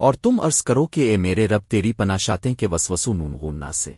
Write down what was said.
اور تم عرض کرو کہ اے میرے رب تیری پناشاتیں کے وسوسو نون غننا سے۔